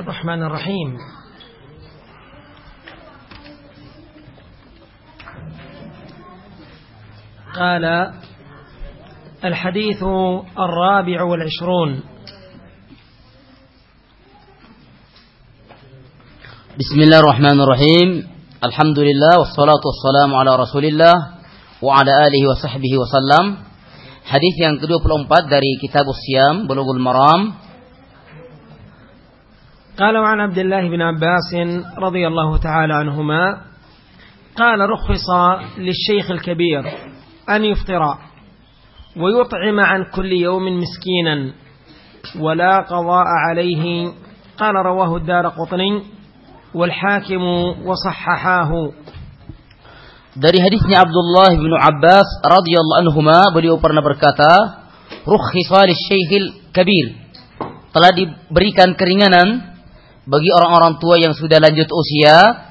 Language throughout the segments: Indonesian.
الرحمن الرحيم. قال الحديث الرابع والعشرون. بسم الله الرحمن الرحيم. الحمد لله والصلاة والسلام على رسول الله وعلى آله وصحبه وسلم. Hadis yang ke-24 dari Kitab Usyam Bulughul Maram. قال عن عبد الله بن عباس رضي الله تعالى عنهما قال رخص للشيخ الكبير أن يفطر ويطعم عن كل يوم مسكينا ولا قضاء عليه قال رواه الدار قطني والحاكم وصححاه Dari hadisnya Abdullah bin Abbas radhiyallahu anhuma beliau pernah berkata, "Rukhisa lisyaikhil kabir." Telah diberikan keringanan bagi orang-orang tua yang sudah lanjut usia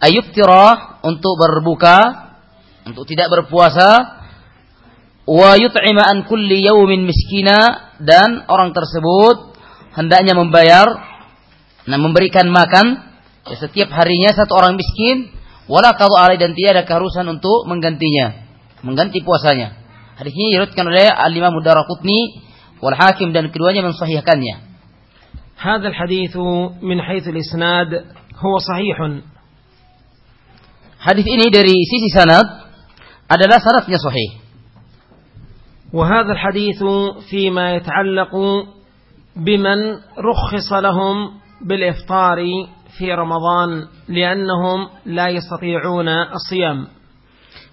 ayuftira untuk berbuka, untuk tidak berpuasa, wa yut'ima an kulli yawmin miskina dan orang tersebut hendaknya membayar nah memberikan makan ya, setiap harinya satu orang miskin wala qadu alai dan tidak ada keharusan untuk menggantinya, mengganti puasanya. Hadis ini diriwayatkan oleh Al-Imam Mudaraqutni wal Hakim dan keduanya mensahihkannya. هذا الحديث من حيث الإسناد هو صحيح Hadis ini dari sisi sanad adalah sanadnya sahih. وهذا الحديث فيما يتعلق بمن رخص لهم بالإفطار في رمضان لأنهم لا يستطيعون الصيام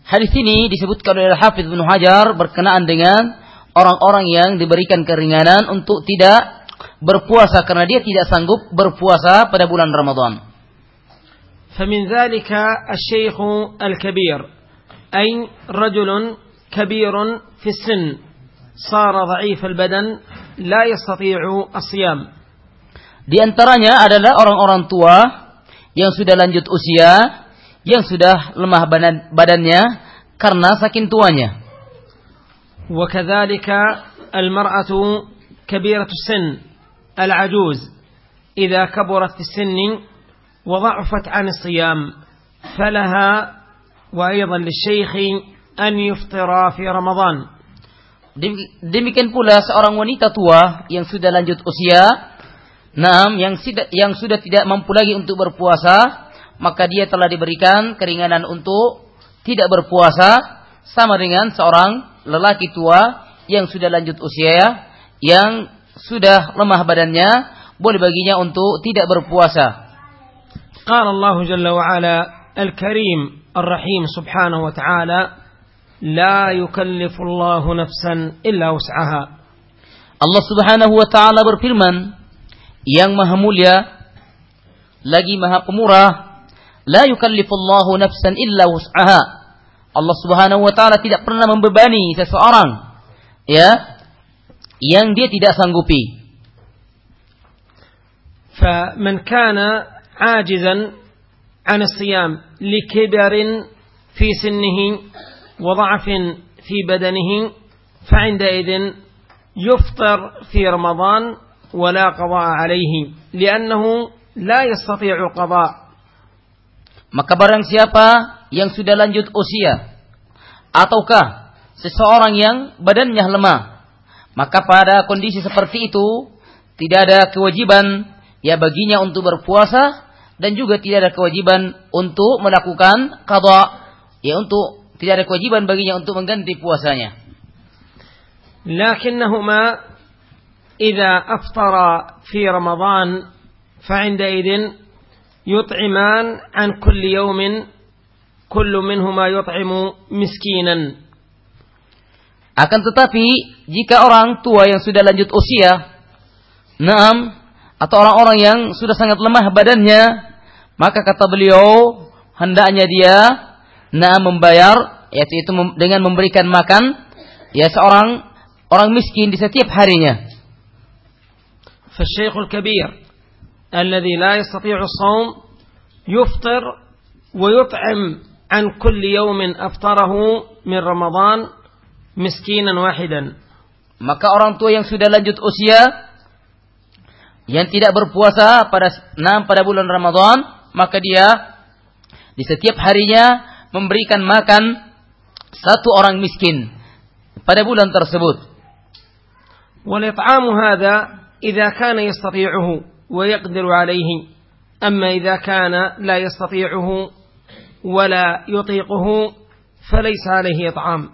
Hadis ini disebutkan oleh Hafiz bin Hajar berkenaan dengan orang-orang yang diberikan keringanan untuk tidak berpuasa karena dia tidak sanggup berpuasa pada bulan Ramadan. فمن ذلك الشيخ الكبير أي رجل كبير في السن صار ضعيف البدن لا يستطيع الصيام Di antaranya adalah orang-orang tua yang sudah lanjut usia, yang sudah lemah badan, badannya karena saking tuanya. وكذلك المرأة كبيرة السن العجوز إذا كبرت في السن وضعفت عن الصيام فلها وأيضا للشيخ أن يفطر في رمضان Demikian pula seorang wanita tua yang sudah lanjut usia, Naam, yang, yang sudah tidak mampu lagi untuk berpuasa, maka dia telah diberikan keringanan untuk tidak berpuasa, sama dengan seorang lelaki tua yang sudah lanjut usia, yang sudah lemah badannya, boleh baginya untuk tidak berpuasa. قال الله جل وعلا الكريم الرحيم سبحانه وتعالى لا يكلف الله نفسا إلا وسعها Allah Subhanahu wa taala berfirman, yang maha mulia lagi maha pemurah, la yukallifullahu nafsan illa wus'aha. Allah Subhanahu wa taala tidak pernah membebani seseorang ya yang dia tidak sanggupi. فمن كان عاجزا عن الصيام لكبر في سنه وضعف في بدنه فعندئذ يفطر في رمضان ولا قضاء عليه لأنه لا يستطيع القضاء Maka barang siapa yang sudah lanjut usia ataukah seseorang yang badannya lemah, maka pada kondisi seperti itu tidak ada kewajiban ya baginya untuk berpuasa dan juga tidak ada kewajiban untuk melakukan qada ya untuk tidak ada kewajiban baginya untuk mengganti puasanya. لكنهما إذا أفطر في رمضان فعندئذ يطعمان عن كل يوم كل منهما يطعم مسكينا Akan tetapi jika orang tua yang sudah lanjut usia, naam atau orang-orang yang sudah sangat lemah badannya, maka kata beliau hendaknya dia naam membayar yaitu itu dengan memberikan makan ya seorang orang miskin di setiap harinya. فالشيخ الكبير الذي لا يستطيع الصوم يفطر ويطعم عن كل يوم أفطره من رمضان مسكينا واحدا Maka orang tua yang sudah lanjut usia yang tidak berpuasa pada enam pada bulan Ramadan, maka dia di setiap harinya memberikan makan satu orang miskin pada bulan tersebut. والإطعام هذا إذا كان يستطيعه ويقدر عليه أما إذا كان لا يستطيعه ولا يطيقه فليس عليه إطعام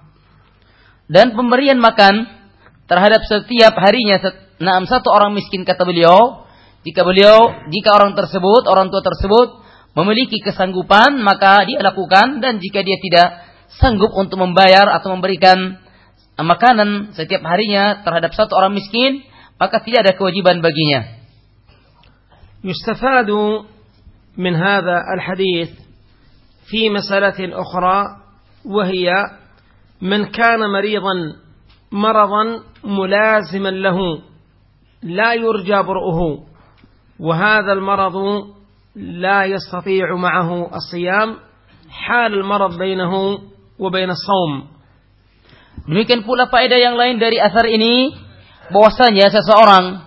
dan pemberian makan terhadap setiap harinya enam satu orang miskin kata beliau jika beliau jika orang tersebut orang tua tersebut memiliki kesanggupan maka dia lakukan dan jika dia tidak sanggup untuk membayar atau memberikan makanan setiap harinya terhadap satu orang miskin maka tidak ada kewajiban baginya يستفاد من هذا الحديث في مسألة أخرى وهي من كان مريضا مرضا ملازما له لا يرجى برؤه وهذا المرض لا يستطيع معه الصيام حال المرض بينه وبين الصوم Demikian pula faedah yang lain dari asar ini bahwasanya seseorang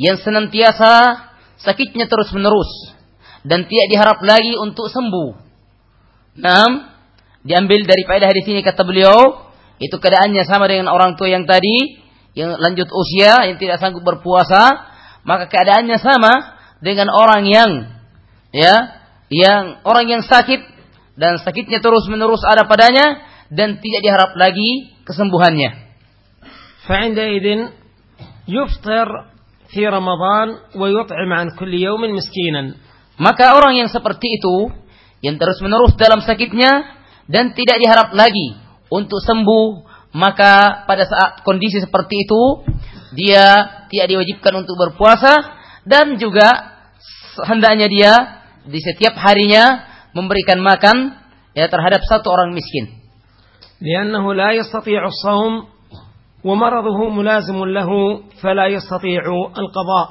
yang senantiasa sakitnya terus-menerus dan tidak diharap lagi untuk sembuh. Nam, diambil dari faedah hadis ini kata beliau, itu keadaannya sama dengan orang tua yang tadi yang lanjut usia yang tidak sanggup berpuasa, maka keadaannya sama dengan orang yang ya, yang orang yang sakit dan sakitnya terus-menerus ada padanya dan tidak diharap lagi kesembuhannya. فعندئذ يفطر في رمضان ويطعم عن كل يوم مسكينا Maka orang yang seperti itu yang terus-menerus dalam sakitnya dan tidak diharap lagi untuk sembuh, maka pada saat kondisi seperti itu dia tidak diwajibkan untuk berpuasa dan juga hendaknya dia di setiap harinya memberikan makan ya terhadap satu orang miskin. لأنه لا يستطيع الصوم ومرضه ملازم له فلا يستطيع القضاء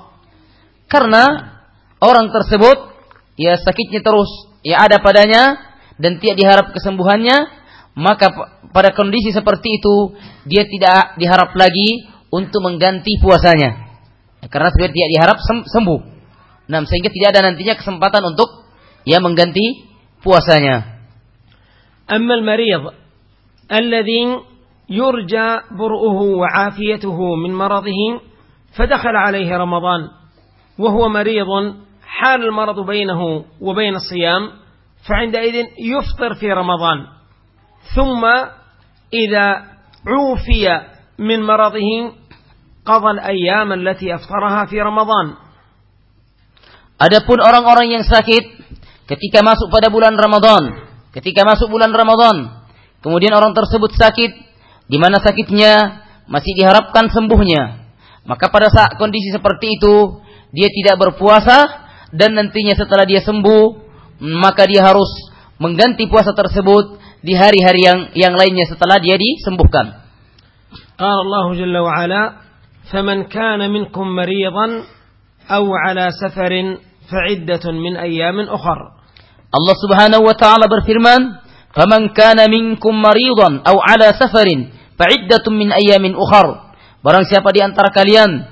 Karena orang tersebut ya sakitnya terus ya ada padanya dan tidak diharap kesembuhannya, maka p- pada kondisi seperti itu dia tidak diharap lagi untuk mengganti puasanya. Ya, karena sebenarnya tidak diharap sem- sembuh. Nah, sehingga tidak ada nantinya kesempatan untuk ya mengganti puasanya. أما المريض الذي يرجى برؤه وعافيته من مرضه فدخل عليه رمضان وهو مريض حال المرض بينه وبين الصيام فعندئذ يفطر في رمضان ثم إذا عوفي من مرضه قضى الأيام التي أفطرها في رمضان Adapun orang-orang yang sakit ketika masuk pada bulan Ramadan, ketika masuk bulan Ramadan, kemudian orang tersebut sakit, di mana sakitnya masih diharapkan sembuhnya, maka pada saat kondisi seperti itu dia tidak berpuasa dan nantinya setelah dia sembuh, maka dia harus mengganti puasa tersebut di hari-hari yang yang lainnya setelah dia disembuhkan. قال الله جل وعلا فمن كان منكم مريضا أو على سفر فعدة من أيام أخر Allah Subhanahu wa taala berfirman, "Faman kana minkum maridan aw ala safarin fa'iddatun min ayyamin ukhar." Barang siapa di antara kalian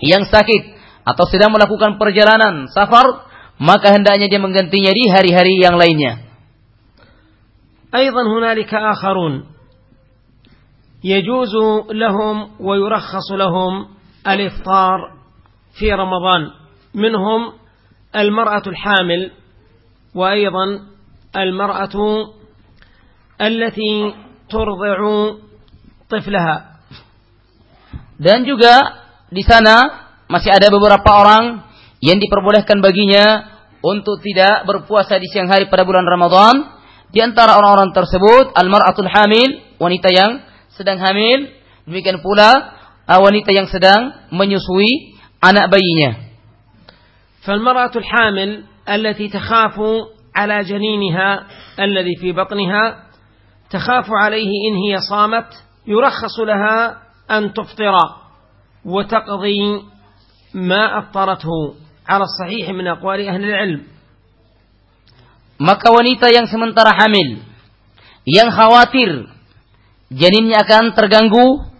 yang sakit atau sedang melakukan perjalanan safar, maka hendaknya dia menggantinya di hari-hari yang lainnya. أيضا هنالك آخرون. يجوز لهم ويرخص لهم الإفطار في رمضان. منهم المرأة الحامل وأيضا المرأة التي ترضع طفلها. Dan juga di sana masih ada beberapa orang yang diperbolehkan baginya untuk tidak berpuasa di siang hari pada bulan Ramadan. Di antara orang-orang tersebut, almaratul hamil, wanita yang sedang hamil, demikian pula uh, wanita yang sedang menyusui anak bayinya. فالمرأة الحامل التي تخاف على جنينها الذي في بطنها تخاف عليه إن هي صامت يرخص لها أن تفطر وتقضي ما أفطرته على الصحيح من أقوال أهل العلم Maka wanita yang sementara hamil, yang khawatir janinnya akan terganggu,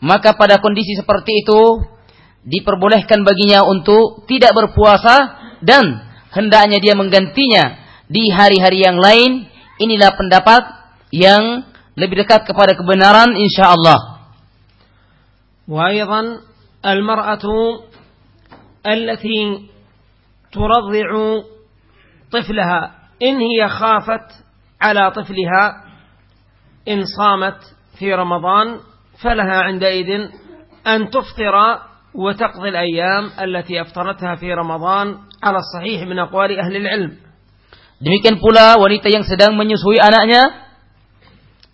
maka pada kondisi seperti itu diperbolehkan baginya untuk tidak berpuasa dan hendaknya dia menggantinya di hari-hari yang lain. Inilah pendapat yang lebih dekat kepada kebenaran insyaallah. وأيضا المرأة التي ترضع طفلها. إن هي خافت على طفلها إن صامت في رمضان فلها عندئذ أن تفطر وتقضي الأيام التي أفطرتها في رمضان على الصحيح من أقوال أهل العلم. Demikian pula wanita yang sedang menyusui anaknya.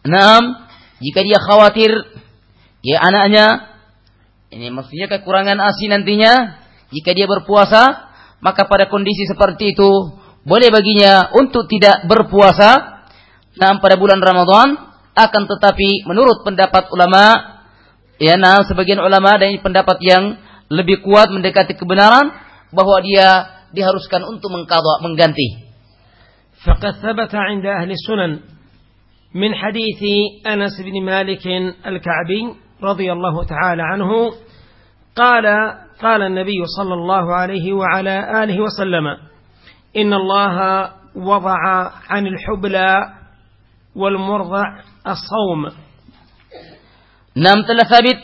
Naam, jika dia khawatir ya anaknya ini maksudnya kekurangan ASI nantinya. jika dia berpuasa, maka pada kondisi seperti itu boleh baginya untuk tidak berpuasa nah pada bulan Ramadan akan tetapi menurut pendapat ulama ya nah sebagian ulama dan pendapat yang lebih kuat mendekati kebenaran bahwa dia diharuskan untuk mengqadha mengganti. فقد ثبت عند أهل السنن من حديث أنس بن مالك الكعبي رضي الله تعالى عنه قال قال النبي صلى الله عليه وعلى آله وسلم إن الله وضع عن الحبلى والمرضع الصوم Nam telah sabit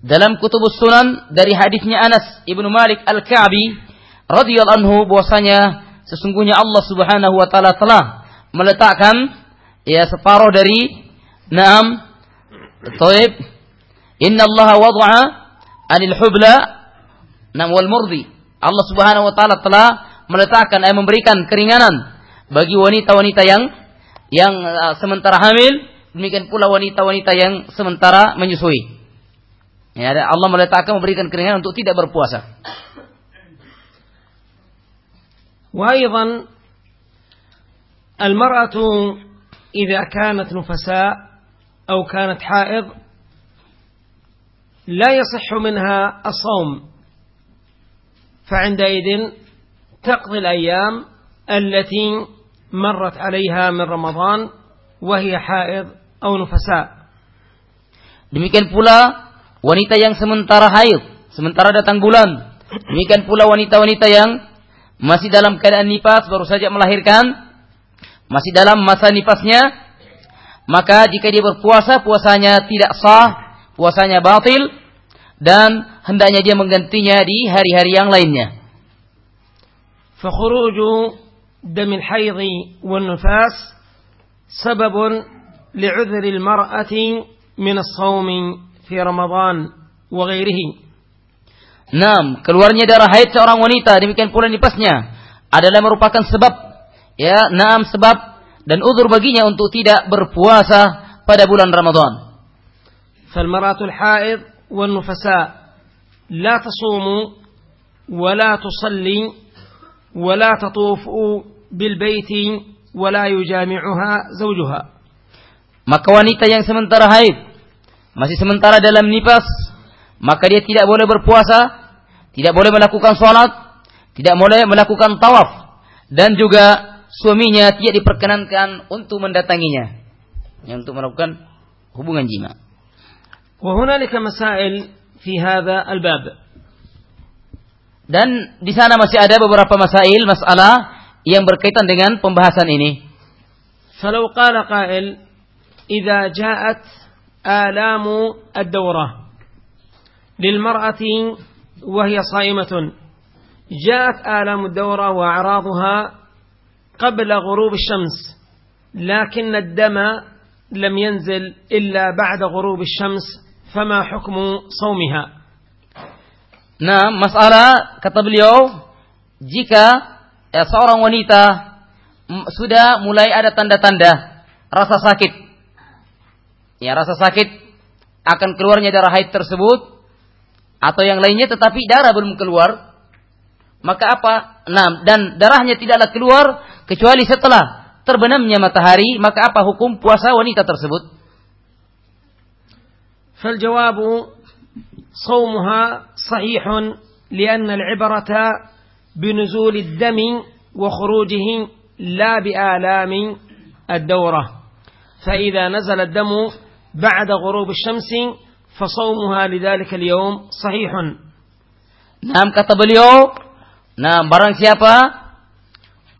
dalam kutubus sunan dari hadisnya Anas ibnu Malik al-Ka'bi radhiyallahu anhu bahwasanya sesungguhnya Allah Subhanahu wa taala telah meletakkan ya separuh dari Naam Taib Inna Allah wada'a anil hubla nam wal murdi Allah Subhanahu wa taala telah meletakkan eh, memberikan keringanan bagi wanita-wanita yang yang uh, sementara hamil demikian pula wanita-wanita yang sementara menyusui. Ya, Allah meletakkan memberikan keringanan untuk tidak berpuasa. وأيضا المرأة إذا كانت نفساء أو كانت حائض لا يصح منها الصوم فعندئذ تقضي الأيام التي مرت عليها من رمضان وهي حائض أو نفساء Demikian pula wanita yang sementara haid, sementara datang bulan. Demikian pula wanita-wanita yang masih dalam keadaan nifas baru saja melahirkan, masih dalam masa nifasnya, maka jika dia berpuasa puasanya tidak sah, puasanya batil dan hendaknya dia menggantinya di hari-hari yang lainnya. فخروج دم الحيض والنفاس سبب لعذر المرأة من الصوم في رمضان وغيره Enam, keluarnya darah haid seorang wanita demikian pula nifasnya adalah merupakan sebab ya, enam sebab dan uzur baginya untuk tidak berpuasa pada bulan Ramadan. فالمرأة الحائض والنفساء لا تصوم ولا تصلي ولا تطوف بالبيت ولا يجامعها زوجها Maka wanita yang sementara haid masih sementara dalam nifas, maka dia tidak boleh berpuasa, tidak boleh melakukan sholat, tidak boleh melakukan tawaf, dan juga suaminya tidak diperkenankan untuk mendatanginya, yang untuk melakukan hubungan jima. وهنالك مسائل في هذا الباب Dan di sana masih ada beberapa masail, masalah yang berkaitan dengan pembahasan ini. فلو قال قائل إذا جاءت آلام الدورة للمرأة وهي صائمة جاءت آلام الدورة وأعراضها قبل غروب الشمس لكن الدم لم ينزل إلا بعد غروب الشمس fama hukmu saumiha. Nah, masalah kata beliau jika ya, seorang wanita sudah mulai ada tanda-tanda rasa sakit. Ya, rasa sakit akan keluarnya darah haid tersebut atau yang lainnya tetapi darah belum keluar, maka apa? Nah, dan darahnya tidaklah keluar kecuali setelah terbenamnya matahari, maka apa hukum puasa wanita tersebut? فالجواب صومها صحيح لأن العبرة بنزول الدم وخروجه لا بآلام الدورة. فإذا نزل الدم بعد غروب الشمس فصومها لذلك اليوم صحيح. نعم كتب اليوم نعم barang siapa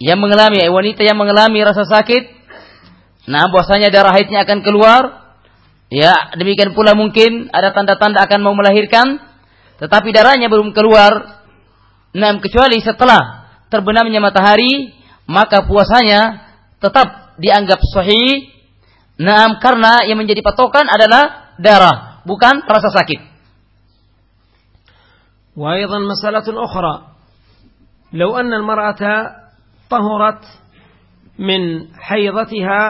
غلامي أي wanita yang غلامي rasa ساكت نعم bahwasanya darah haidnya akan keluar ya demikian pula mungkin ada tanda-tanda akan mau melahirkan, tetapi darahnya belum keluar, nah kecuali setelah terbenamnya matahari, maka puasanya tetap dianggap sahih. Nah, karena yang menjadi patokan adalah darah, bukan rasa sakit. وأيضا مسألة أخرى لو أن المرأة طهرت من حيضتها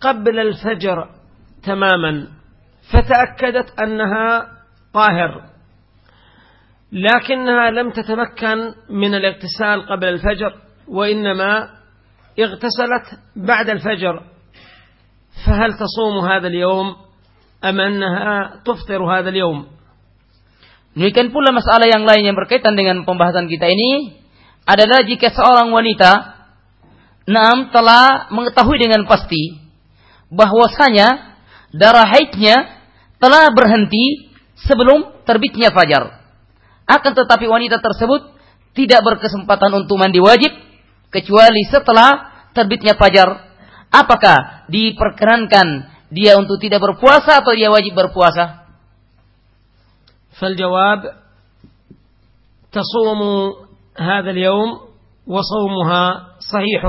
قبل الفجر تماما فتأكدت أنها طاهر لكنها لم تتمكن من الاغتسال قبل الفجر وإنما اغتسلت بعد الفجر فهل تصوم هذا اليوم أم أنها تفطر هذا اليوم Demikian pula masalah yang lain yang berkaitan dengan pembahasan kita ini adalah jika seorang wanita enam telah mengetahui dengan pasti bahwasanya darah haidnya telah berhenti sebelum terbitnya fajar. Akan tetapi wanita tersebut tidak berkesempatan untuk mandi wajib kecuali setelah terbitnya fajar. Apakah diperkenankan dia untuk tidak berpuasa atau dia wajib berpuasa? فالجواب تصوم هذا اليوم وصومها صحيح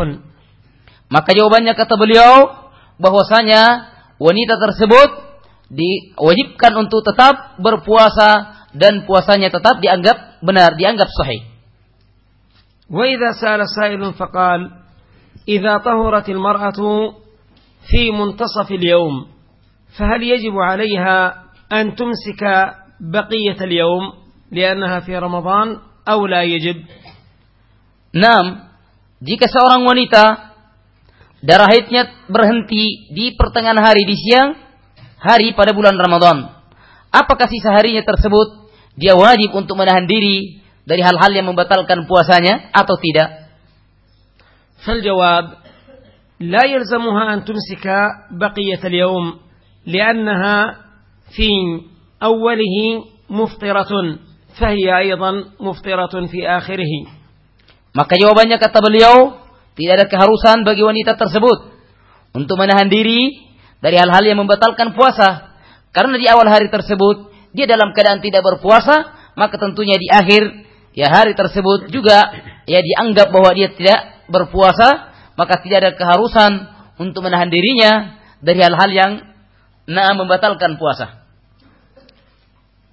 maka jawabannya kata beliau bahwasanya wanita tersebut diwajibkan untuk tetap berpuasa dan puasanya tetap dianggap benar dianggap sahih وإذا سأل سائل فقال إذا طهرت المرأة في منتصف اليوم فهل يجب عليها أن تمسك بقية اليوم لأنها في رمضان أو لا يجب Nam, jika seorang wanita darah haidnya berhenti di pertengahan hari di siang hari pada bulan Ramadan, apakah sisa harinya tersebut dia wajib untuk menahan diri dari hal-hal yang membatalkan puasanya atau tidak? فالجواب لا يلزمها أن تمسك بقية اليوم لأنها في أوله مفطرة فهي أيضا مفطرة في آخره Maka jawabannya kata beliau, tidak ada keharusan bagi wanita tersebut untuk menahan diri dari hal-hal yang membatalkan puasa. Karena di awal hari tersebut dia dalam keadaan tidak berpuasa, maka tentunya di akhir ya hari tersebut juga ya dianggap bahwa dia tidak berpuasa, maka tidak ada keharusan untuk menahan dirinya dari hal-hal yang nak membatalkan puasa.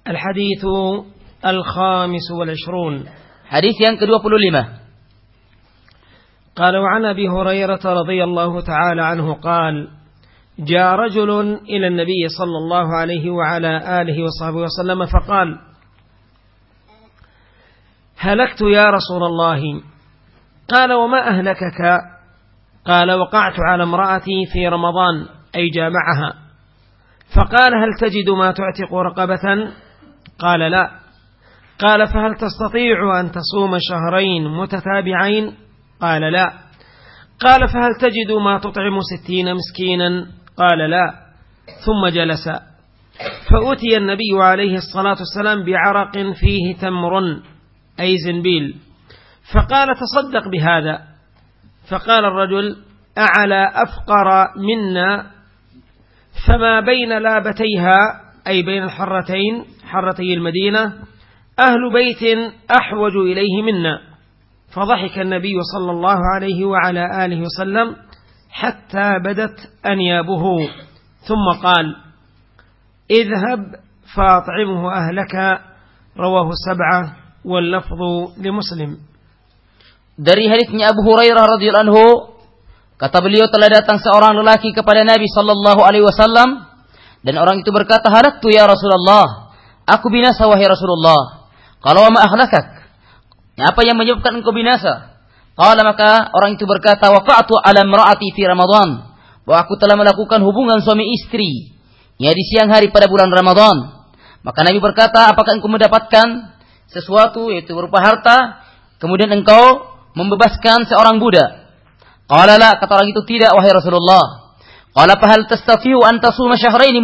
Al-hadithu al-khamis wal-ishrun. Hadith yang ke-25. قال وعن أبي هريرة رضي الله تعالى عنه قال جاء رجل إلى النبي صلى الله عليه وعلى آله وصحبه وسلم فقال هلكت يا رسول الله؟ قال وما أهلكك؟ قال وقعت على امرأتي في رمضان أي جامعها. فقال هل تجد ما تعتق رقبة؟ قال لا. قال فهل تستطيع أن تصوم شهرين متتابعين؟ قال لا. قال فهل تجد ما تطعم ستين مسكينا؟ قال لا. ثم جلس. فأتي النبي عليه الصلاة والسلام بعرق فيه تمر أي زنبيل. فقال تصدق بهذا. فقال الرجل أعلى أفقر منا فما بين لابتيها أي بين الحرتين حرتي المدينة أهل بيت أحوج إليه منا. فضحك النبي صلى الله عليه وعلى آله وسلم حتى بدت أنيابه ثم قال اذهب فاطعمه أهلك رواه السبعة واللفظ لمسلم Dari hadisnya Abu Hurairah radhiyallahu anhu, kata beliau telah datang seorang lelaki kepada Nabi sallallahu alaihi wasallam dan orang itu berkata, "Halaktu ya Rasulullah. Aku binasa wahai Rasulullah." Kalau ma ahlakak? Apa yang menyebabkan engkau binasa? Qala maka orang itu berkata, "Waqa'tu ala imra'ati fi Ramadan." Bahwa aku telah melakukan hubungan suami istri ya di siang hari pada bulan Ramadan. Maka Nabi berkata, "Apakah engkau mendapatkan sesuatu yaitu berupa harta, kemudian engkau membebaskan seorang budak?" Qala la, kata orang itu tidak wahai Rasulullah. Qala fahal tastati'u an tasuma syahrain?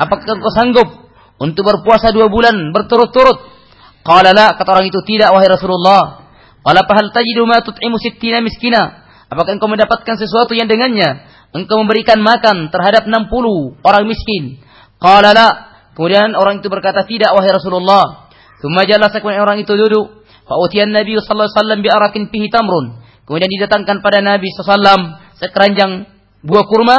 Apakah engkau sanggup untuk berpuasa dua bulan berturut-turut? Qala la, kata orang itu tidak wahai Rasulullah. Qala hal tajidu ma tut'imu sittina miskina? Apakah engkau mendapatkan sesuatu yang dengannya engkau memberikan makan terhadap 60 orang miskin? Qala la. Kemudian orang itu berkata tidak wahai Rasulullah. Thumma jalasa kemudian orang itu duduk. Fa utiyan Nabi sallallahu alaihi wasallam bi arakin fihi tamrun. Kemudian didatangkan pada Nabi sallallahu sekeranjang buah kurma.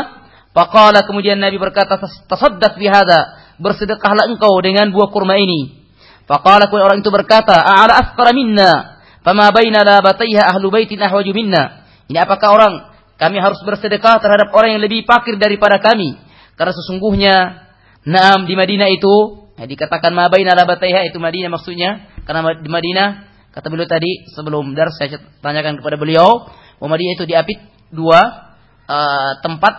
Faqala kemudian Nabi berkata tasaddaq bi hadza. Bersedekahlah engkau dengan buah kurma ini. Faqala kemudian orang itu berkata, "A'ala afqara minna, fama baina labataiha ahlu baitin ahwaju minna." Ini apakah orang kami harus bersedekah terhadap orang yang lebih fakir daripada kami? Karena sesungguhnya Naam di Madinah itu ya, dikatakan ma baina labataiha itu Madinah maksudnya karena di Madinah kata beliau tadi sebelum dar saya tanyakan kepada beliau bahwa Madinah itu diapit dua uh, tempat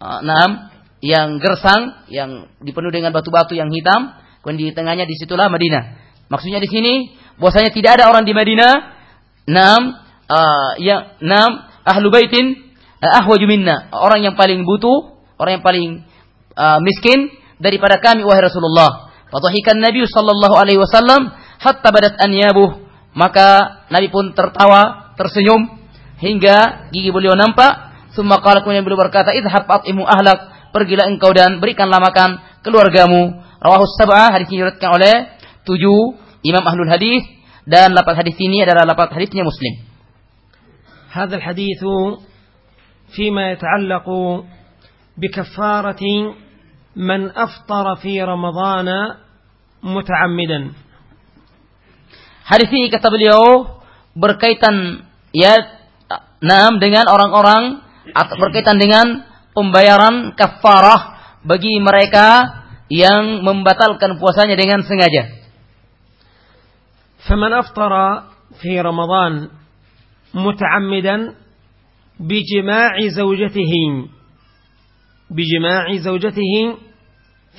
uh, naam yang gersang yang dipenuhi dengan batu-batu yang hitam Kemudian di tengahnya di situlah Madinah. Maksudnya di sini bahwasanya tidak ada orang di Madinah enam uh, yang enam ahlu baitin uh, ahwaju minna, orang yang paling butuh, orang yang paling uh, miskin daripada kami wahai Rasulullah. Fadhahikan Nabi sallallahu alaihi wasallam hatta badat anyabuh. Maka Nabi pun tertawa, tersenyum hingga gigi beliau nampak. Summa qala kemudian beliau berkata, "Idhab at'imu ahlak." Pergilah engkau dan berikanlah makan keluargamu. Rawahu sab'ah hadis ini diriwayatkan oleh tujuh imam ahlul hadis dan lapat hadis ini adalah lapat hadisnya Muslim. هذا الحديث فيما يتعلق بكفارة من أفطر في رمضان متعمدا Hadis ini kata beliau berkaitan ya naam dengan orang-orang atau berkaitan dengan pembayaran kafarah bagi mereka yang membatalkan puasanya dengan sengaja. فمن أفطر في رمضان متعمدا بجماع زوجته بجماع زوجته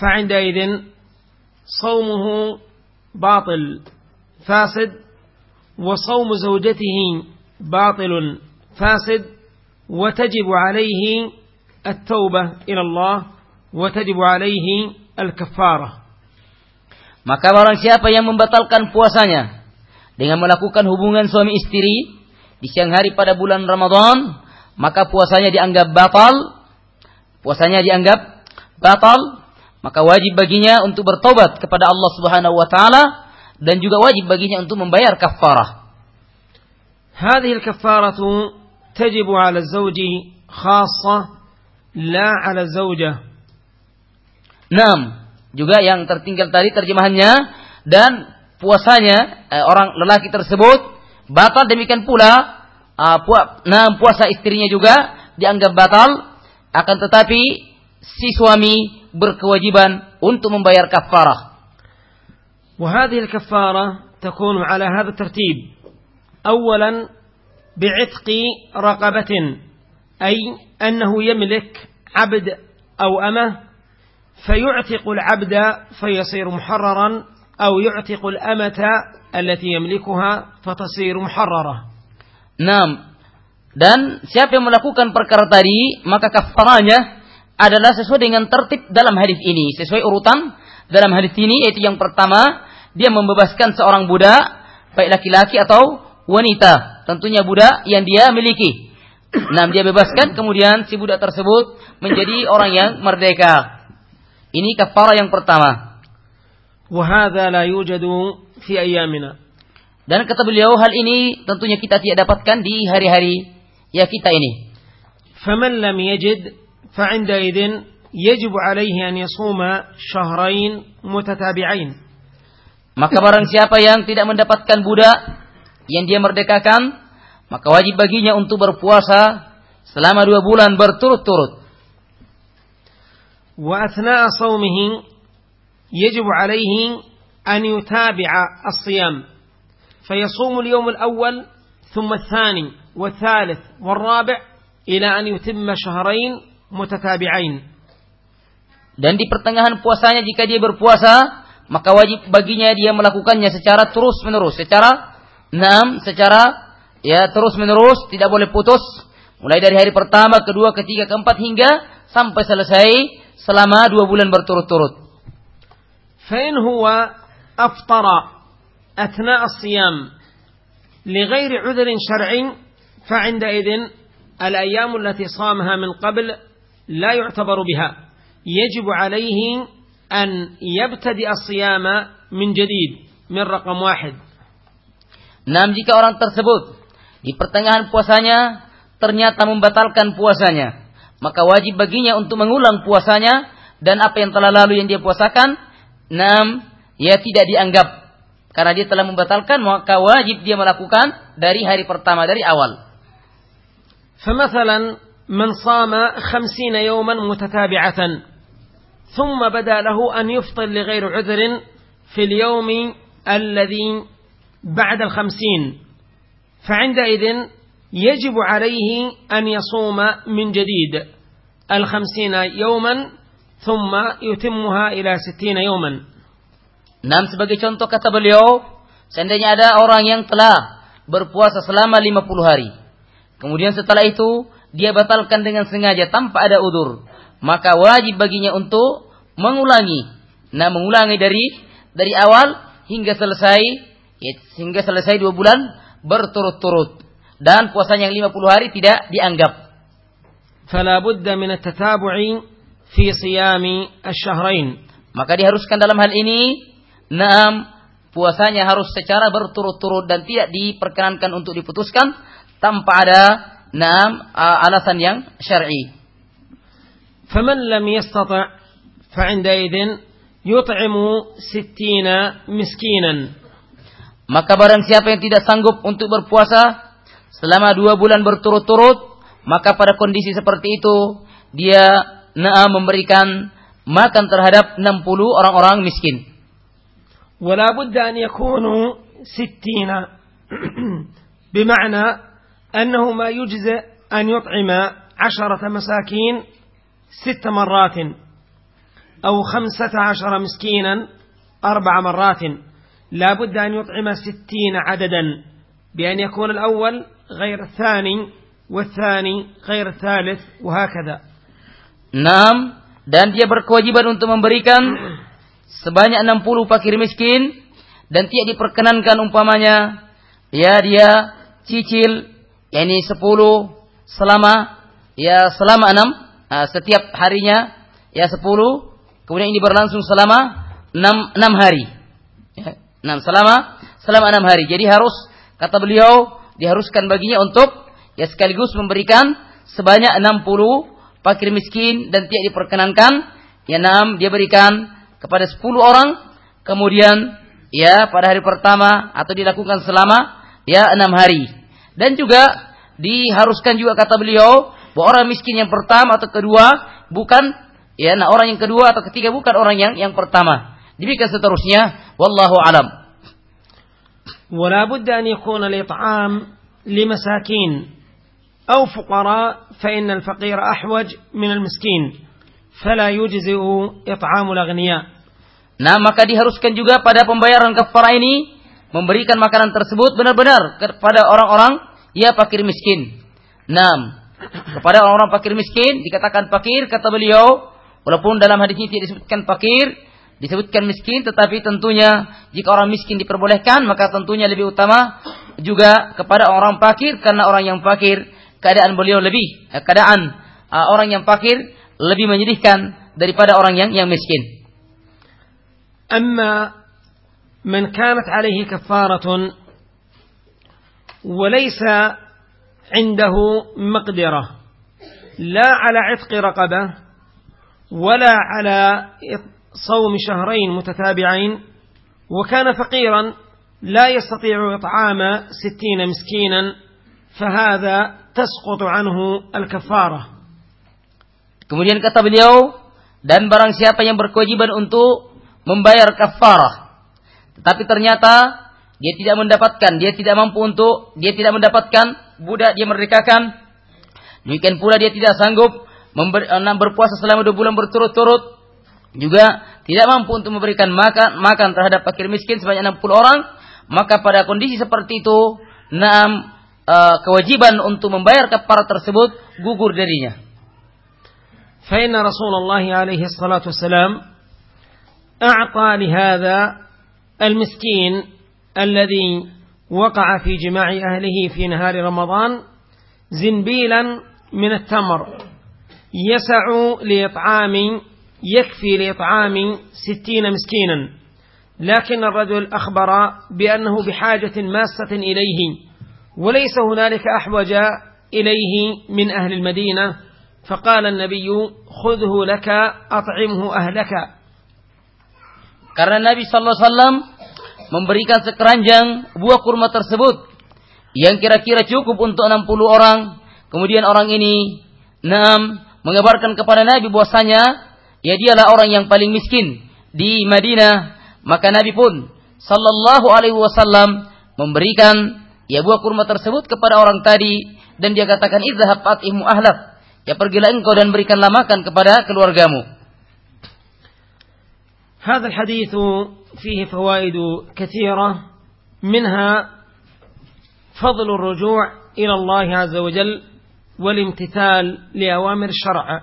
فعندئذ صومه باطل فاسد وصوم زوجته باطل فاسد وتجب عليه التوبة إلى الله وتجب عليه al-kaffarah. Maka barang siapa yang membatalkan puasanya dengan melakukan hubungan suami istri di siang hari pada bulan Ramadan, maka puasanya dianggap batal. Puasanya dianggap batal, maka wajib baginya untuk bertobat kepada Allah Subhanahu wa taala dan juga wajib baginya untuk membayar kafarah. هذه الكفارة تجب على الزوج خاصة لا على الزوجة 6. Juga yang tertinggal tadi terjemahannya dan puasanya eh, orang lelaki tersebut batal demikian pula uh, puasa istrinya juga dianggap batal akan tetapi si suami berkewajiban untuk membayar kafarah. وهذه الكفارة تكون على هذا الترتيب أولا بعتق رقبة أي أنه يملك عبد أو أمه فيعتق العبد فيصير محررا أو يعتق الأمة التي يملكها فتصير محررة نعم dan siapa yang melakukan perkara tadi maka kafaranya adalah sesuai dengan tertib dalam hadis ini sesuai urutan dalam hadis ini yaitu yang pertama dia membebaskan seorang budak baik laki-laki atau wanita tentunya budak yang dia miliki nah dia bebaskan kemudian si budak tersebut menjadi orang yang merdeka Ini kafarah yang pertama. Wahada la yujadu fi ayyamina. Dan kata beliau hal ini tentunya kita tidak dapatkan di hari-hari ya kita ini. Faman lam yajid fa'inda idin yajib alaihi an yasuma syahrain mutatabi'ain. Maka barang siapa yang tidak mendapatkan budak yang dia merdekakan, maka wajib baginya untuk berpuasa selama dua bulan berturut-turut. وأثناء صومه يجب عليه أن يتابع الصيام فيصوم اليوم الأول ثم الثاني والثالث والرابع إلى أن يتم شهرين متتابعين Dan di pertengahan puasanya jika dia berpuasa, maka wajib baginya dia melakukannya secara terus menerus, secara enam, secara ya terus menerus, tidak boleh putus. Mulai dari hari pertama, kedua, ketiga, keempat hingga sampai selesai selama dua bulan berturut-turut. فإن هو أفطر أثناء الصيام لغير عذر شرعي فعندئذ الأيام التي صامها من قبل لا يعتبر بها يجب عليه أن يبتدئ الصيام من جديد من رقم واحد Nam jika orang tersebut di pertengahan puasanya ternyata membatalkan puasanya, maka wajib baginya untuk mengulang puasanya dan apa yang telah lalu yang dia puasakan, nam ya tidak dianggap karena dia telah membatalkan maka wajib dia melakukan dari hari pertama dari awal. فمثلا من صام خمسين يوما متتابعة ثم بدا له أن يفطر لغير عذر في اليوم الذي بعد الخمسين فعندئذ يجب عليه أن يصوم من جديد الخمسين يوما ثم يتمها إلى ستين يوما Nam sebagai contoh kata beliau, seandainya ada orang yang telah berpuasa selama 50 hari. Kemudian setelah itu dia batalkan dengan sengaja tanpa ada udur, maka wajib baginya untuk mengulangi. Nah, mengulangi dari dari awal hingga selesai ya, hingga selesai dua bulan berturut-turut dan puasanya yang 50 hari tidak dianggap. فلا بد من التتابع في صيام الشهرين Maka diharuskan dalam hal ini Naam, puasanya harus secara berturut-turut dan tidak diperkenankan untuk diputuskan tanpa ada naam alasan yang syar'i. فمن لم يستطع فعندئذ يطعم ستين مسكينا Maka barang siapa yang tidak sanggup untuk berpuasa selama dua bulan berturut-turut, maka pada kondisi seperti itu dia naam memberikan makan terhadap 60 orang-orang miskin. ولا بد أن يكونوا ستين بمعنى أنه ما يجزئ أن يطعم عشرة مساكين ست مرات أو خمسة عشر مسكينا أربع مرات لا بد أن يطعم ستين عددا بأن يكون الأول غير الثاني والثاني غير الثالث وهكذا Enam, dan dia berkewajiban untuk memberikan sebanyak 60 fakir miskin dan tidak diperkenankan umpamanya ya dia cicil yakni 10 selama ya selama 6 nah, setiap harinya ya 10 kemudian ini berlangsung selama 6 6 hari ya, 6 selama selama 6 hari jadi harus kata beliau diharuskan baginya untuk ya sekaligus memberikan sebanyak 60 fakir miskin dan tidak diperkenankan. Ya 6 dia berikan kepada 10 orang. Kemudian ya pada hari pertama atau dilakukan selama ya enam hari. Dan juga diharuskan juga kata beliau bahwa orang miskin yang pertama atau kedua bukan ya nah orang yang kedua atau ketiga bukan orang yang yang pertama. Demikian seterusnya. Wallahu alam ولا بد أن يكون الإطعام لمساكين أو فقراء فإن الفقير أحوج من المسكين فلا يجزئ إطعام الأغنياء Nah, maka diharuskan juga pada pembayaran kafarah ini memberikan makanan tersebut benar-benar kepada orang-orang ya fakir miskin. Nah, kepada orang-orang fakir miskin dikatakan fakir kata beliau walaupun dalam hadis ini tidak disebutkan fakir disebutkan miskin tetapi tentunya jika orang miskin diperbolehkan maka tentunya lebih utama juga kepada orang fakir karena orang yang fakir keadaan beliau lebih eh, keadaan uh, orang yang fakir lebih menyedihkan daripada orang yang yang miskin. أما من كانت عليه كفارة وليس عنده مقدرة لا على عتق رقبة ولا على صوم شهرين متتابعين وكان فقيرا لا يستطيع إطعام ستين مسكينا فهذا تسقط عنه الكفارة Kemudian kata beliau, dan barang siapa yang berkewajiban untuk membayar kafarah. Tetapi ternyata dia tidak mendapatkan, dia tidak mampu untuk, dia tidak mendapatkan budak dia merdekakan. Demikian pula dia tidak sanggup member, berpuasa selama dua bulan berturut-turut. Juga tidak mampu untuk memberikan makan makan terhadap fakir miskin sebanyak 60 orang. Maka pada kondisi seperti itu, enam uh, kewajiban untuk membayar kafarah tersebut gugur darinya. فإن رسول الله عليه الصلاة والسلام أعطى لهذا المسكين الذي وقع في جماع أهله في نهار رمضان زنبيلا من التمر يسع لإطعام يكفي لإطعام ستين مسكينا لكن الرجل أخبر بأنه بحاجة ماسة إليه وليس هنالك أحوج إليه من أهل المدينة فقال النبي خذه لك أطعمه أهلك Karena Nabi Sallallahu Alaihi Wasallam memberikan sekeranjang buah kurma tersebut yang kira-kira cukup untuk 60 orang. Kemudian orang ini enam mengabarkan kepada Nabi bahwasanya ya dialah orang yang paling miskin di Madinah. Maka Nabi pun sallallahu alaihi wasallam memberikan ya buah kurma tersebut kepada orang tadi dan dia katakan idhab at'imu ahlak. Ya pergilah engkau dan berikanlah makan kepada keluargamu. هذا الحديث فيه فوائد كثيرة منها فضل الرجوع إلى الله عز وجل والامتثال لأوامر الشرع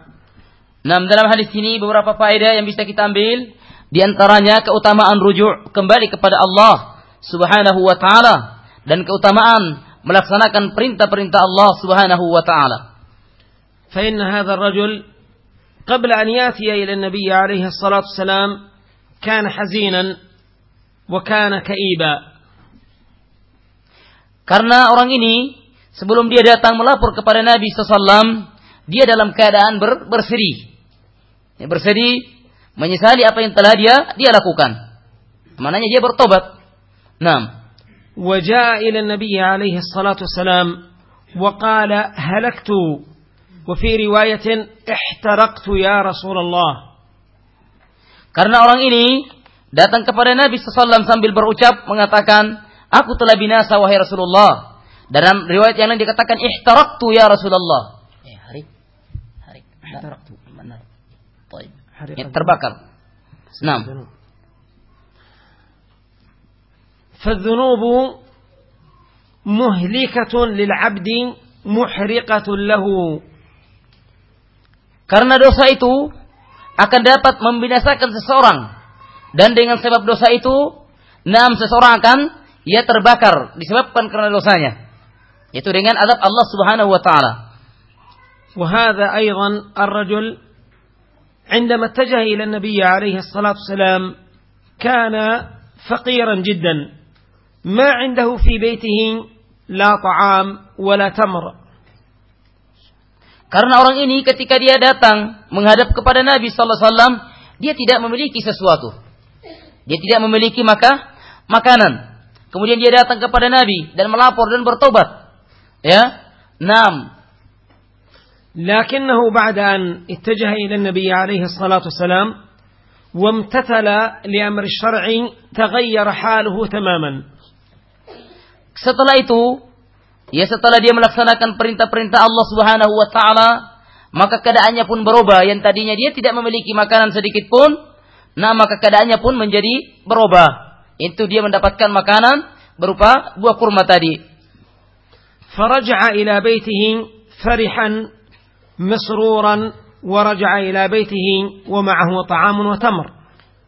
Nah, dalam hadis ini beberapa faedah yang bisa kita ambil di antaranya keutamaan rujuk kembali kepada Allah Subhanahu wa taala dan keutamaan melaksanakan perintah-perintah Allah Subhanahu wa taala. فإن هذا الرجل قبل أن يأتي إلى النبي عليه الصلاة والسلام كان حزينا وكان كئيبا Karena orang ini sebelum dia datang melapor kepada Nabi SAW, dia dalam keadaan ber, bersedih. Ya, bersedih, menyesali apa yang telah dia dia lakukan. Maknanya dia bertobat. Nah, وجاء إلى النبي عليه الصلاة والسلام وقال هلكت وفي رواية احترقت يا رسول الله karena orang ini datang kepada Nabi SAW sambil berucap mengatakan, aku telah binasa wahai Rasulullah. Dalam riwayat yang lain dikatakan ihtaraktu ya Rasulullah. Eh, hari, hari, ihtaraktu, benar. Baik. Ya, terbakar. Enam. فالذنوب مهلكة للعبد محرقة له Karena dosa itu akan dapat membinasakan seseorang dan dengan sebab dosa itu enam seseorang akan ia terbakar disebabkan karena dosanya yaitu dengan azab Allah Subhanahu wa taala. وهذا أيضا الرجل عندما اتجه إلى النبي عليه الصلاة والسلام كان فقيرا جدا ما عنده في بيته لا طعام ولا تمر Karena orang ini ketika dia datang menghadap kepada Nabi sallallahu alaihi wasallam, dia tidak memiliki sesuatu. Dia tidak memiliki maka makanan. Kemudian dia datang kepada Nabi dan melapor dan bertobat. Ya. Enam. لكنه بعد أن اتجه إلى النبي عليه الصلاة والسلام وامتثل لأمر الشرع تغير حاله تماما Setelah itu, ya setelah dia melaksanakan perintah-perintah Allah Subhanahu wa taala, maka keadaannya pun berubah. Yang tadinya dia tidak memiliki makanan sedikit pun, nah maka keadaannya pun menjadi berubah. Itu dia mendapatkan makanan berupa buah kurma tadi. فرجع إلى بيته فرحا مسرورا ورجع إلى بيته ومعه طعام وتمر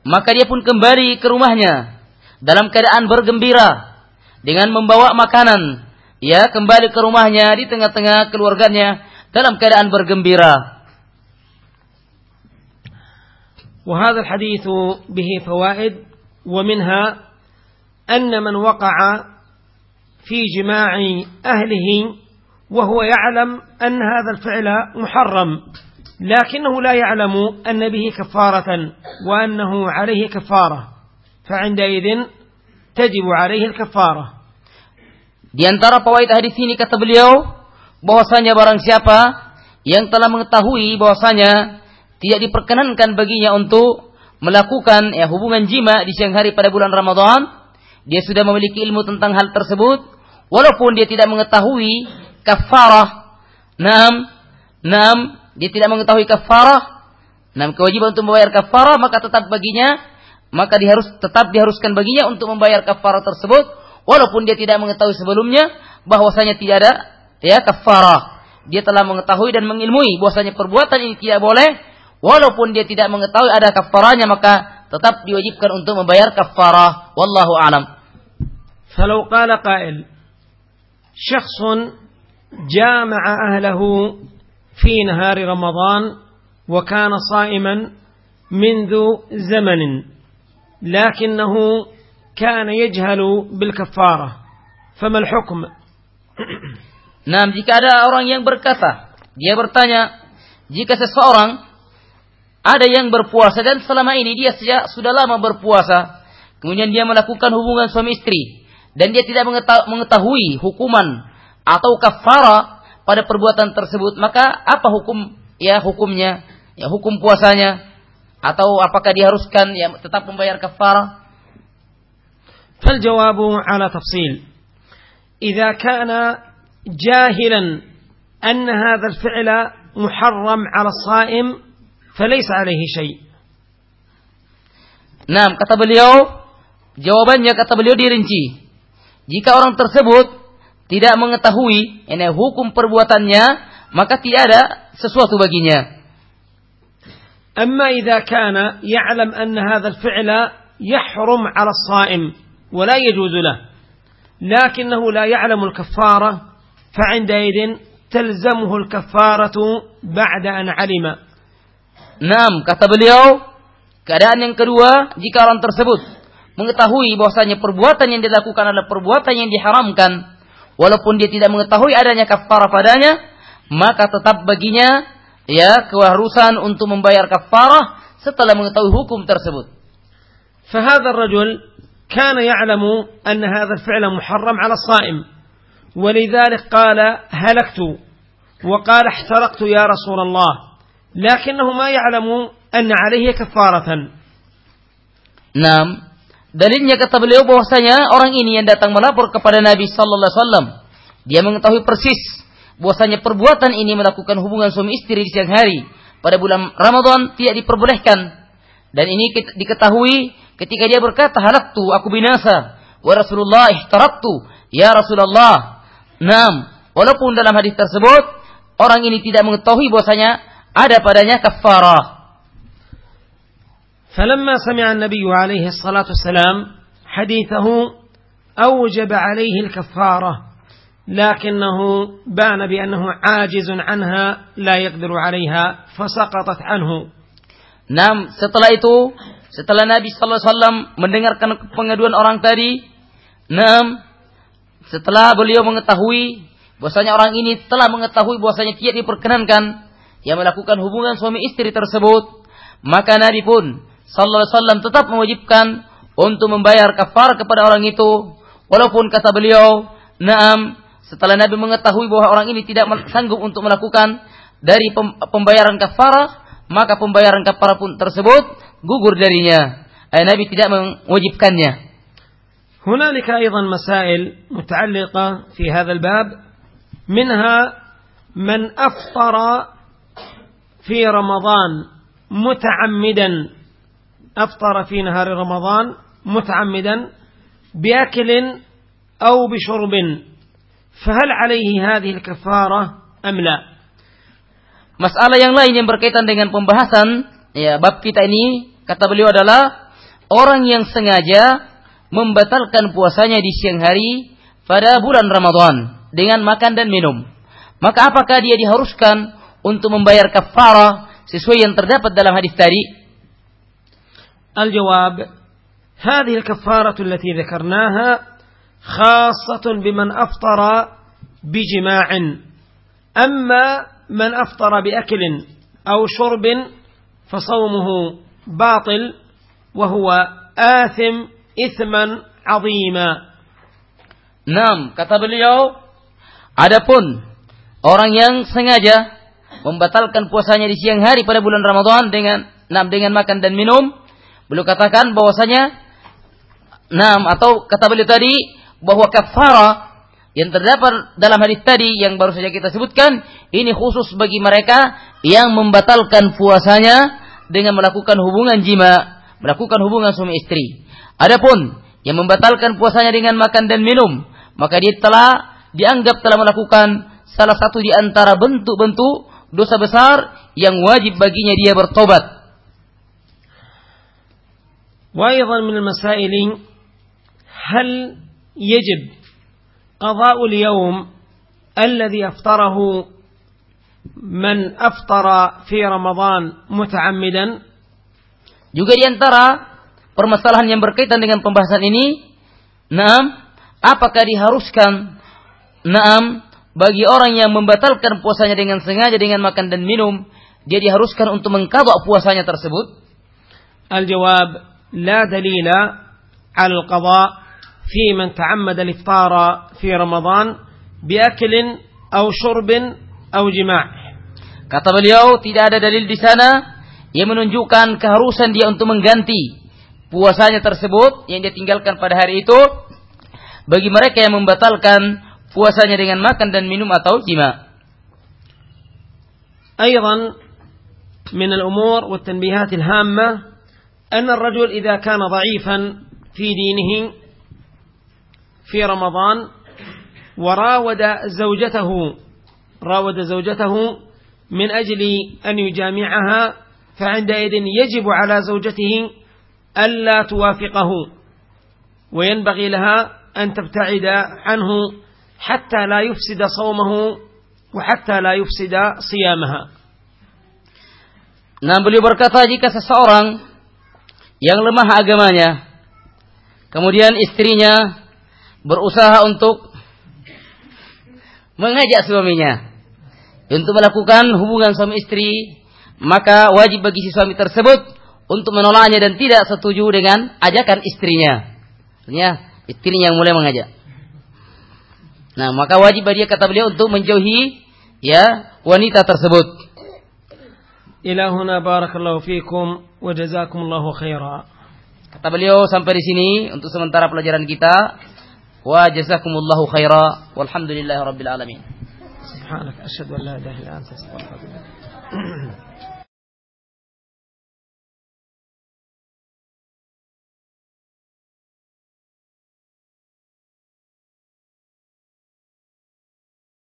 Maka dia pun kembali ke rumahnya dalam keadaan bergembira dengan membawa makanan. Ya, kembali ke rumahnya di tengah-tengah keluarganya dalam keadaan bergembira. وهذا الحديث به فوائد ومنها أن من وقع في جماع أهله وهو يعلم أن هذا الفعل محرم لكنه لا يعلم أن به كفارة وأنه عليه كفارة فعندئذ تجب عليه الكفارة Di antara fawaid hadis ini kata beliau bahwasanya barang siapa yang telah mengetahui bahwasanya tidak diperkenankan baginya untuk melakukan ya hubungan jima di siang hari pada bulan Ramadan, dia sudah memiliki ilmu tentang hal tersebut walaupun dia tidak mengetahui kafarah. Nam, nam, dia tidak mengetahui kafarah. Nam kewajiban untuk membayar kafarah maka tetap baginya maka dia harus tetap diharuskan baginya untuk membayar kafarah tersebut walaupun dia tidak mengetahui sebelumnya bahwasanya tidak ada ya kafarah. Dia telah mengetahui dan mengilmui bahwasanya perbuatan ini tidak boleh walaupun dia tidak mengetahui ada kafarahnya maka tetap diwajibkan untuk membayar kafarah. Wallahu alam. فلو قال قائل شخص جامع أهله في نهار رمضان وكان صائما منذ زمن لكنه كان يجهل بالكفارة فما الحكم Nah, jika ada orang yang berkata, dia bertanya, jika seseorang ada yang berpuasa dan selama ini dia sejak sudah lama berpuasa, kemudian dia melakukan hubungan suami istri dan dia tidak mengetahui hukuman atau kafara pada perbuatan tersebut, maka apa hukum ya hukumnya? Ya hukum puasanya atau apakah diharuskan ya tetap membayar kafara? فالجواب على تفصيل إذا كان جاهلا أن هذا الفعل محرم على الصائم فليس عليه شيء Nah, kata beliau, jawabannya kata beliau dirinci. Jika orang tersebut tidak mengetahui ini hukum perbuatannya, maka tidak ada sesuatu baginya. أما إذا كان يعلم أن هذا الفعل يحرم على الصائم ولا يجوز له لكنه لا يعلم الكفارة فعندئذ تلزمه الكفارة بعد أن علم Enam, kata beliau, keadaan yang kedua, jika orang tersebut mengetahui bahwasanya perbuatan yang dilakukan adalah perbuatan yang diharamkan, walaupun dia tidak mengetahui adanya kafarah padanya, maka tetap baginya ya keharusan untuk membayar kafarah setelah mengetahui hukum tersebut. فهذا الرجل كان يعلم أن هذا الفعل محرم على الصائم ولذلك قال هلكت وقال احترقت يا رسول الله لكنه ما يعلم أن عليه كفارة Enam, dalilnya kata beliau bahwasanya orang ini yang datang melapor kepada Nabi sallallahu alaihi wasallam, dia mengetahui persis bahwasanya perbuatan ini melakukan hubungan suami istri di siang hari pada bulan Ramadan tidak diperbolehkan. Dan ini diketahui ketika dia berkata, "Halaktu, aku binasa." Wa Rasulullah ihtaraktu, ya Rasulullah. Enam, walaupun dalam hadis tersebut orang ini tidak mengetahui bahwasanya ada padanya kafarah. فلما سمع النبي عليه الصلاة والسلام حديثه أوجب عليه الكفارة لكنه بان بأنه عاجز عنها لا يقدر عليها فسقطت عنه Nam, setelah itu, setelah Nabi sallallahu alaihi wasallam mendengarkan pengaduan orang tadi, nam, setelah beliau mengetahui bahwasanya orang ini telah mengetahui bahwasanya tidak diperkenankan yang melakukan hubungan suami istri tersebut, maka Nabi pun sallallahu alaihi wasallam tetap mewajibkan untuk membayar kafar kepada orang itu, walaupun kata beliau, "Na'am, setelah Nabi mengetahui bahwa orang ini tidak sanggup untuk melakukan dari pembayaran kafarah, maka pembayaran kafarah pun tersebut gugur darinya. Ayah Nabi tidak mewajibkannya. هنالك أيضا مسائل متعلقة في هذا الباب منها من أفطر في رمضان متعمدا أفطر في نهار رمضان متعمدا بأكل أو بشرب فهل عليه هذه الكفارة أم لا Masalah yang lain yang berkaitan dengan pembahasan ya bab kita ini kata beliau adalah orang yang sengaja membatalkan puasanya di siang hari pada bulan Ramadan dengan makan dan minum. Maka apakah dia diharuskan untuk membayar kafarah sesuai yang terdapat dalam hadis tadi? الجواب هذه الكفارة التي ذكرناها خاصة بمن أفطر بجماع أما من أفطر بأكل أو شرب فصومه باطل وهو آثم إثما عظيما Enam, kata beliau, adapun orang yang sengaja membatalkan puasanya di siang hari pada bulan Ramadan dengan enam dengan makan dan minum, beliau katakan bahwasanya enam atau kata beliau tadi bahwa kafara yang terdapat dalam hadis tadi yang baru saja kita sebutkan ini khusus bagi mereka yang membatalkan puasanya dengan melakukan hubungan jima, melakukan hubungan suami istri. Adapun yang membatalkan puasanya dengan makan dan minum, maka dia telah dianggap telah melakukan salah satu di antara bentuk-bentuk dosa besar yang wajib baginya dia bertobat. وأيضا من المسائل هل يجب قضاء اليوم الذي أفطره من أفطر في رمضان متعمدا Juga di antara permasalahan yang berkaitan dengan pembahasan ini, naam, apakah diharuskan naam bagi orang yang membatalkan puasanya dengan sengaja dengan makan dan minum, dia diharuskan untuk mengkabak puasanya tersebut? Al-jawab, la dalila al-qadha في من تعمد الإفطار في رمضان بأكل أو شرب أو جماع Kata beliau, tidak ada dalil di sana yang menunjukkan keharusan dia untuk mengganti puasanya tersebut yang dia tinggalkan pada hari itu bagi mereka yang membatalkan puasanya dengan makan dan minum atau jima. أيضا من الأمور والتنبيهات الهامة أن الرجل إذا كان ضعيفا في دينه في رمضان وراود زوجته راود زوجته من أجل أن يجامعها فعندئذ يجب على زوجته ألا توافقه وينبغي لها أن تبتعد عنه حتى لا يفسد صومه وحتى لا يفسد صيامها. Nah beliau berkata jika seseorang yang lemah agamanya kemudian istrinya berusaha untuk mengajak suaminya untuk melakukan hubungan suami istri, maka wajib bagi si suami tersebut untuk menolaknya dan tidak setuju dengan ajakan istrinya. Artinya istrinya yang mulai mengajak. Nah, maka wajib bagi dia kata beliau untuk menjauhi ya wanita tersebut. Ila huna barakallahu fikum wa jazakumullahu khaira. Kata beliau sampai di sini untuk sementara pelajaran kita. وجزاكم الله خيرا والحمد لله رب العالمين سبحانك أشهد أن لا إله إلا أنت استغفرك